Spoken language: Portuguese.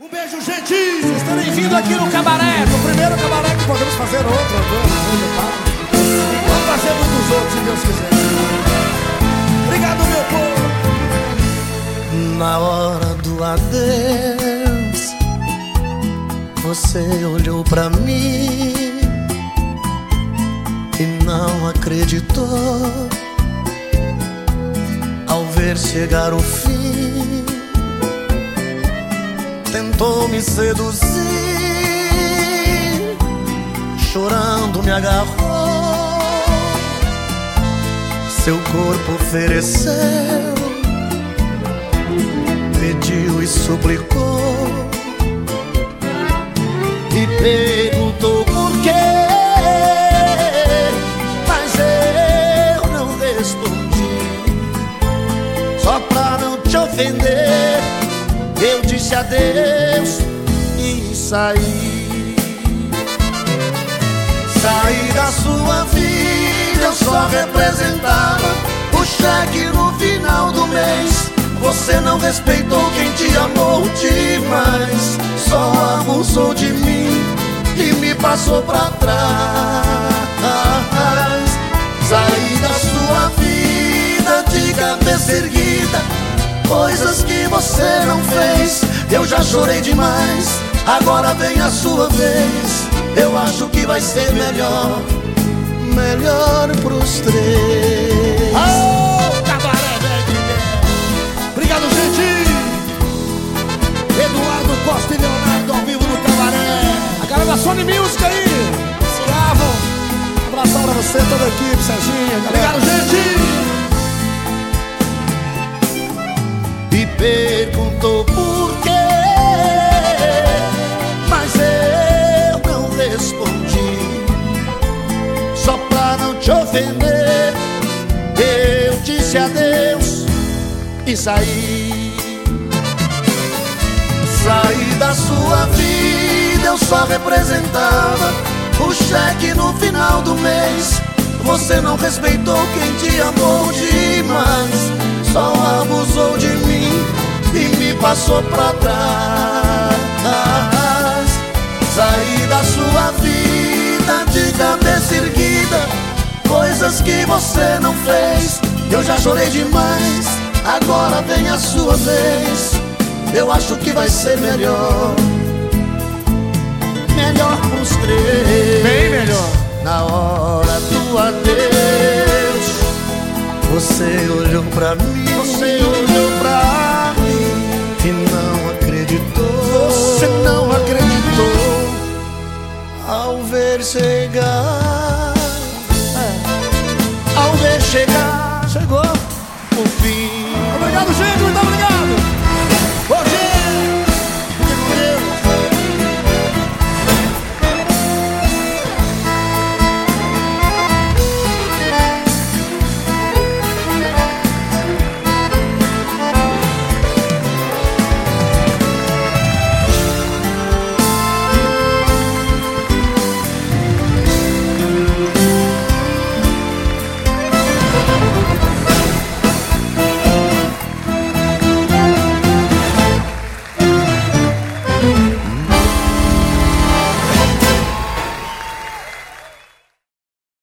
Um beijo, gente! Vocês vindo aqui no cabaré, no primeiro cabaré que podemos fazer outro, dois, Vamos fazer muitos outros, se Deus quiser. Obrigado, meu povo! Na hora do adeus, você olhou pra mim e não acreditou ao ver chegar o fim. Tentou me seduzir, chorando me agarrou. Seu corpo ofereceu, pediu e suplicou. E perguntou por quê, mas eu não respondi. Só pra não te ofender, eu disse adeus e saí. Saí da sua vida, eu só representava o cheque no final do mês. Você não respeitou quem te amou demais, só abusou de mim e me passou pra trás. Saí da sua vida de cabeça erguida, coisas que você não fez. Eu já chorei demais, agora vem a sua vez. Eu acho que vai ser melhor, melhor pros três. Oh, cabaré, velho! Obrigado, gente! Eduardo Costa e Leonardo ao vivo no cabaré. A galera da Sony Music aí, escravo. Pra você, toda a equipe, Serginho. Obrigado, gente! Ofender, eu disse adeus e saí. Saí da sua vida, eu só representava o cheque no final do mês. Você não respeitou quem te amou demais, só abusou de mim e me passou pra trás. Coisas que você não fez. Eu já chorei demais, agora vem a sua vez. Eu acho que vai ser melhor, melhor pros três. Bem melhor. Na hora do adeus, você olhou pra mim. Você olhou pra mim e não acreditou. Você não acreditou ao ver chegar. Ao ver chegar Chegou. o fim. Obrigado, gente, muito obrigado.